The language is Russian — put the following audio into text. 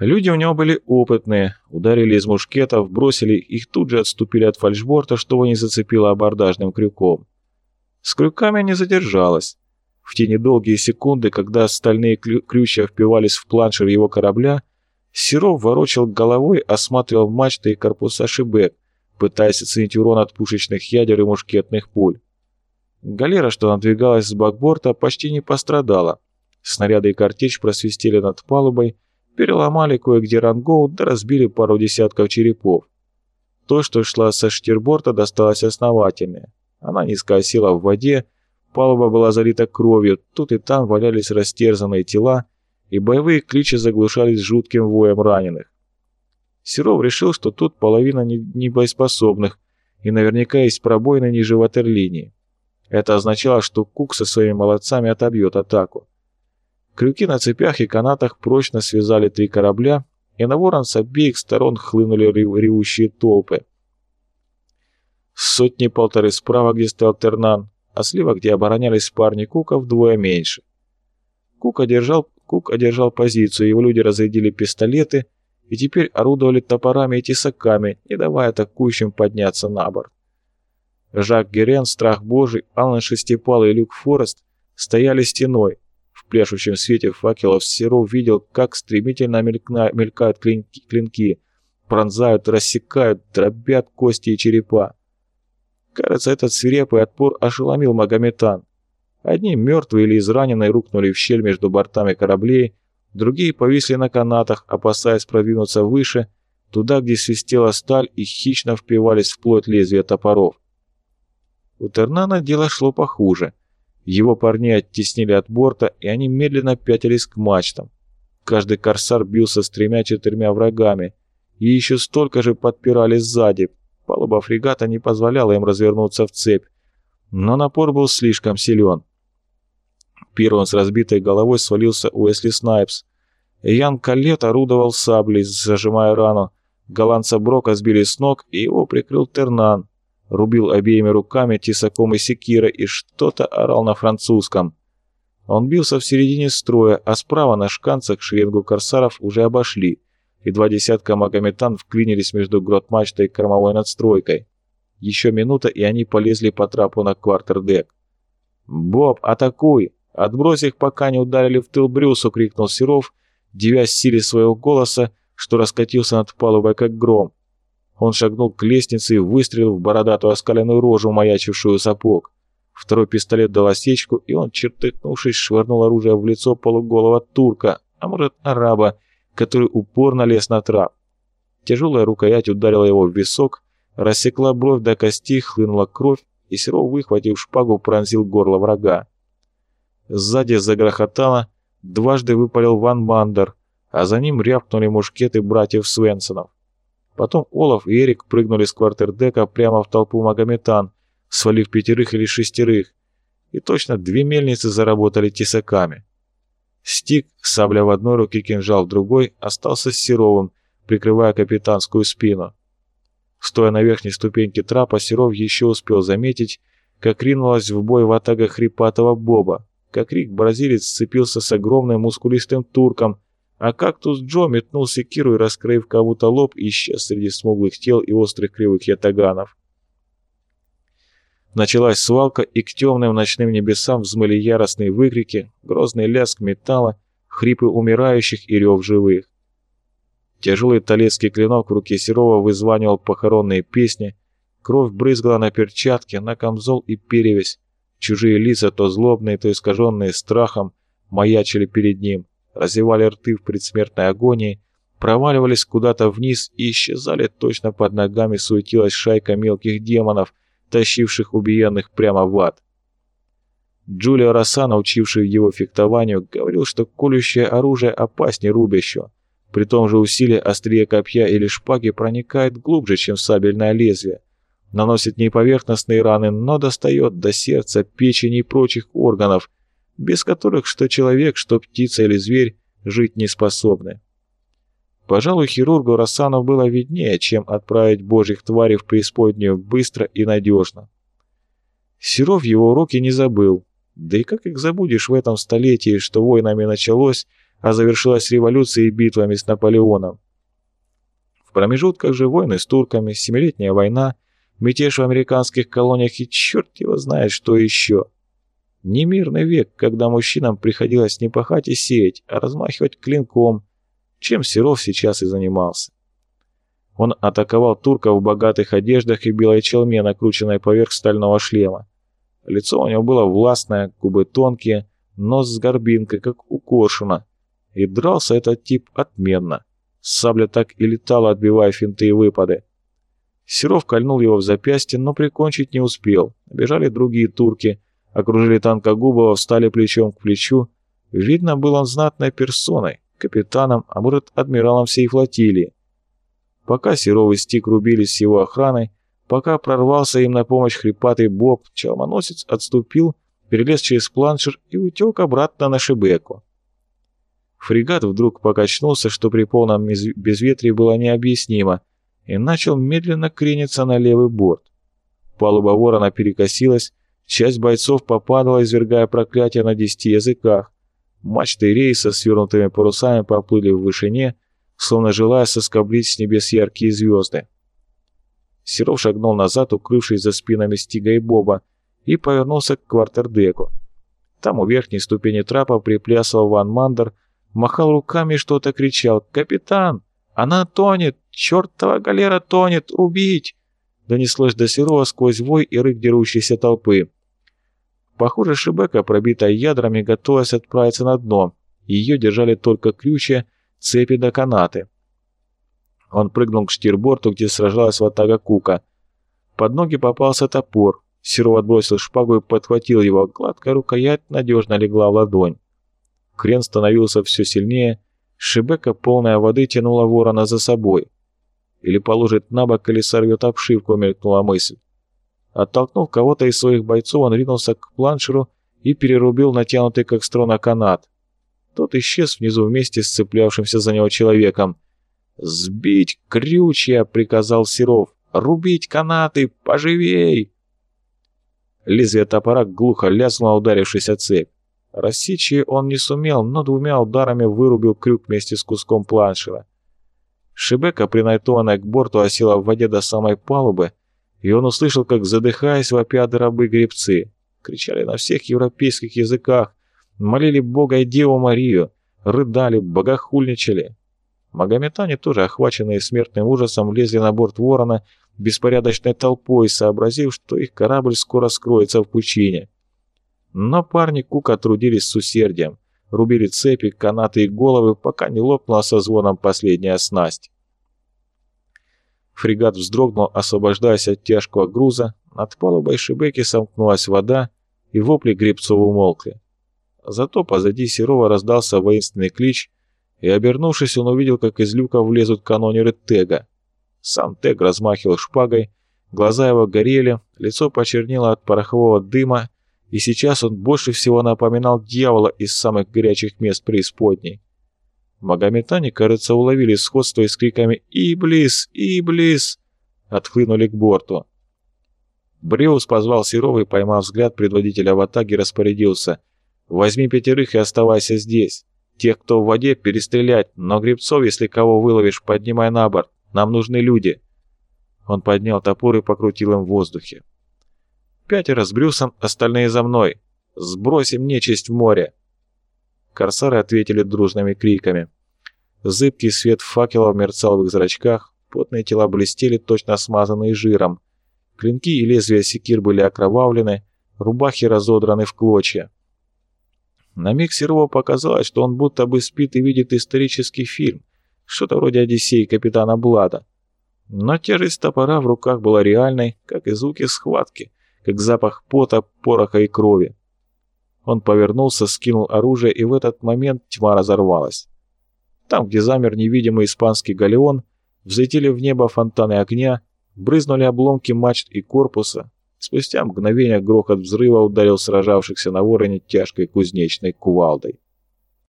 Люди у него были опытные, ударили из мушкетов, бросили их, тут же отступили от фальшборта, чтобы не зацепило абордажным крюком. С крюками не задержалась. В те недолгие секунды, когда стальные крючья впивались в планшер его корабля, Серов ворочал головой, осматривал мачты и корпуса шибек, пытаясь оценить урон от пушечных ядер и мушкетных пуль. Галера, что надвигалась с бакборта, почти не пострадала. Снаряды и картечь просвистели над палубой, переломали кое-где рангоут да разбили пару десятков черепов. То, что шла со штирборта, досталось основательнее. Она низко осела в воде, палуба была залита кровью, тут и там валялись растерзанные тела, и боевые кличи заглушались жутким воем раненых. Серов решил, что тут половина небоеспособных, и наверняка есть пробоины ниже ватерлинии. Это означало, что Кук со своими молодцами отобьет атаку. Крюки на цепях и канатах прочно связали три корабля, и на ворон с обеих сторон хлынули ревущие толпы. Сотни-полторы справа, где стоял Тернан, а слева, где оборонялись парни Кука, вдвое меньше. Кук одержал, Кук одержал позицию, его люди разрядили пистолеты и теперь орудовали топорами и тесаками, не давая атакующим подняться на борт. Жак Герен, Страх Божий, Алан Шестипал и Люк Форест стояли стеной, пляшущем свете факелов Серов видел, как стремительно мелькна, мелькают клинки, клинки, пронзают, рассекают, дробят кости и черепа. Кажется, этот свирепый отпор ошеломил Магометан. Одни мертвые или израненные рухнули в щель между бортами кораблей, другие повисли на канатах, опасаясь продвинуться выше, туда, где свистела сталь и хищно впивались в плоть лезвия топоров. У Тернана дело шло похуже. Его парни оттеснили от борта, и они медленно пятились к мачтам. Каждый корсар бился с тремя-четырьмя врагами, и еще столько же подпирали сзади. Палуба фрегата не позволяла им развернуться в цепь, но напор был слишком силен. Первым с разбитой головой свалился Уэсли Снайпс. Ян Калет орудовал саблей, зажимая рану. Голландца Брока сбили с ног, и его прикрыл Тернан рубил обеими руками тесаком и секирой и что-то орал на французском. Он бился в середине строя, а справа на шканцах шеренгу корсаров уже обошли, и два десятка магометан вклинились между грот-мачтой и кормовой надстройкой. Еще минута, и они полезли по трапу на квартердек. «Боб, атакуй! Отбрось их, пока не ударили в тыл Брюсу!» — крикнул Серов, девясь силе своего голоса, что раскатился над палубой, как гром. Он шагнул к лестнице и выстрелил в бородатую оскаленную рожу, маячившую сапог. Второй пистолет дал осечку, и он, чертыхнувшись, швырнул оружие в лицо полуголого турка, а может араба, который упорно лез на трап. Тяжелая рукоять ударила его в висок, рассекла бровь до кости, хлынула кровь, и Серов, выхватив шпагу, пронзил горло врага. Сзади загрохотало, дважды выпалил Ван Мандер, а за ним рявкнули мушкеты братьев Свенсонов. Потом Олаф и Эрик прыгнули с квартердека прямо в толпу Магометан, свалив пятерых или шестерых, и точно две мельницы заработали тесаками. Стик, сабля в одной руке, кинжал в другой, остался с Серовым, прикрывая капитанскую спину. Стоя на верхней ступеньке трапа, Серов еще успел заметить, как ринулась в бой в атака хрипатого Боба, как Рик бразилец сцепился с огромным мускулистым турком, а кактус Джо метнул секиру и, раскрыв кому-то лоб, исчез среди смуглых тел и острых кривых ятаганов. Началась свалка, и к темным ночным небесам взмыли яростные выкрики, грозный лязг металла, хрипы умирающих и рев живых. Тяжелый талецкий клинок в руке Серова вызванивал похоронные песни, кровь брызгала на перчатки, на камзол и перевязь, чужие лица, то злобные, то искаженные страхом, маячили перед ним разевали рты в предсмертной агонии, проваливались куда-то вниз и исчезали точно под ногами суетилась шайка мелких демонов, тащивших убиенных прямо в ад. Джулио Рассана, учивший его фехтованию, говорил, что колющее оружие опаснее рубящего. При том же усилие острия копья или шпаги проникает глубже, чем сабельное лезвие. Наносит не поверхностные раны, но достает до сердца, печени и прочих органов, без которых что человек, что птица или зверь жить не способны. Пожалуй, хирургу Рассанов было виднее, чем отправить божьих тварей в преисподнюю быстро и надежно. Серов его уроки не забыл, да и как их забудешь в этом столетии, что войнами началось, а завершилась революцией и битвами с Наполеоном. В промежутках же войны с турками, Семилетняя война, мятеж в американских колониях и черт его знает что еще. Не мирный век, когда мужчинам приходилось не пахать и сеять, а размахивать клинком, чем Серов сейчас и занимался. Он атаковал турков в богатых одеждах и белой челме, накрученной поверх стального шлема. Лицо у него было властное, губы тонкие, нос с горбинкой, как у коршуна. И дрался этот тип отменно. Сабля так и летала, отбивая финты и выпады. Серов кольнул его в запястье, но прикончить не успел. Бежали другие турки, окружили Танкогубова, встали плечом к плечу. Видно, был он знатной персоной, капитаном, а может, адмиралом всей флотилии. Пока Серов Стик рубились с его охраной, пока прорвался им на помощь хрипатый Боб, челмоносец отступил, перелез через планшер и утек обратно на Шебеку. Фрегат вдруг покачнулся, что при полном безветрии было необъяснимо, и начал медленно крениться на левый борт. Палуба ворона перекосилась, часть бойцов попадала, извергая проклятие на десяти языках. Мачты рейса с свернутыми парусами поплыли в вышине, словно желая соскоблить с небес яркие звезды. Серов шагнул назад, укрывшись за спинами Стига и Боба, и повернулся к квартердеку. Там у верхней ступени трапа приплясывал Ван Мандер, махал руками и что-то кричал «Капитан! Она тонет! Чертова галера тонет! Убить!» Донеслось до Серова сквозь вой и рык дерущейся толпы. Похоже, Шибека, пробитая ядрами, готовилась отправиться на дно. Ее держали только крючья цепи до канаты. Он прыгнул к штирборту, где сражалась ватага Кука. Под ноги попался топор. Серов отбросил шпагу и подхватил его. Гладкая рукоять надежно легла в ладонь. Крен становился все сильнее. Шибека, полная воды, тянула ворона за собой. Или положит на бок, или сорвет обшивку, мелькнула мысль. Оттолкнув кого-то из своих бойцов, он ринулся к планшеру и перерубил натянутый как струна канат. Тот исчез внизу вместе с цеплявшимся за него человеком. «Сбить крючья!» — приказал Серов. «Рубить канаты! Поживей!» Лезвие топора глухо лязгнуло, ударившись о цепь. Рассечь он не сумел, но двумя ударами вырубил крюк вместе с куском планшера. Шибека, принайтованная к борту, осела в воде до самой палубы, и он услышал, как, задыхаясь, вопят рабы-гребцы. Кричали на всех европейских языках, молили Бога и Деву Марию, рыдали, богохульничали. Магометане, тоже охваченные смертным ужасом, лезли на борт ворона беспорядочной толпой, сообразив, что их корабль скоро скроется в пучине. Но парни Кука трудились с усердием, рубили цепи, канаты и головы, пока не лопнула со звоном последняя снасть. Фрегат вздрогнул, освобождаясь от тяжкого груза, над палубой Шибеки сомкнулась вода, и вопли гребцов умолкли. Зато позади Серова раздался воинственный клич, и, обернувшись, он увидел, как из люка влезут канонеры Тега. Сам Тег размахивал шпагой, глаза его горели, лицо почернело от порохового дыма, и сейчас он больше всего напоминал дьявола из самых горячих мест преисподней. Магометане, кажется, уловили сходство и с криками «Иблис! Иблис!» отхлынули к борту. Бреус позвал Серова и, поймав взгляд предводителя в атаке, распорядился Возьми пятерых и оставайся здесь. Тех, кто в воде, перестрелять, но гребцов, если кого выловишь, поднимай на борт. Нам нужны люди». Он поднял топор и покрутил им в воздухе. «Пятеро с Брюсом, остальные за мной. Сбросим нечисть в море!» Корсары ответили дружными криками. Зыбкий свет факелов мерцал в их зрачках, потные тела блестели, точно смазанные жиром. Клинки и лезвия секир были окровавлены, рубахи разодраны в клочья. На миг Серову показалось, что он будто бы спит и видит исторический фильм, что-то вроде «Одиссеи» капитана Блада. Но тяжесть топора в руках была реальной, как и звуки схватки, как запах пота, пороха и крови. Он повернулся, скинул оружие, и в этот момент тьма разорвалась. Там, где замер невидимый испанский галеон, взлетели в небо фонтаны огня, брызнули обломки мачт и корпуса, Спустя мгновение грохот взрыва ударил сражавшихся на вороне тяжкой кузнечной кувалдой.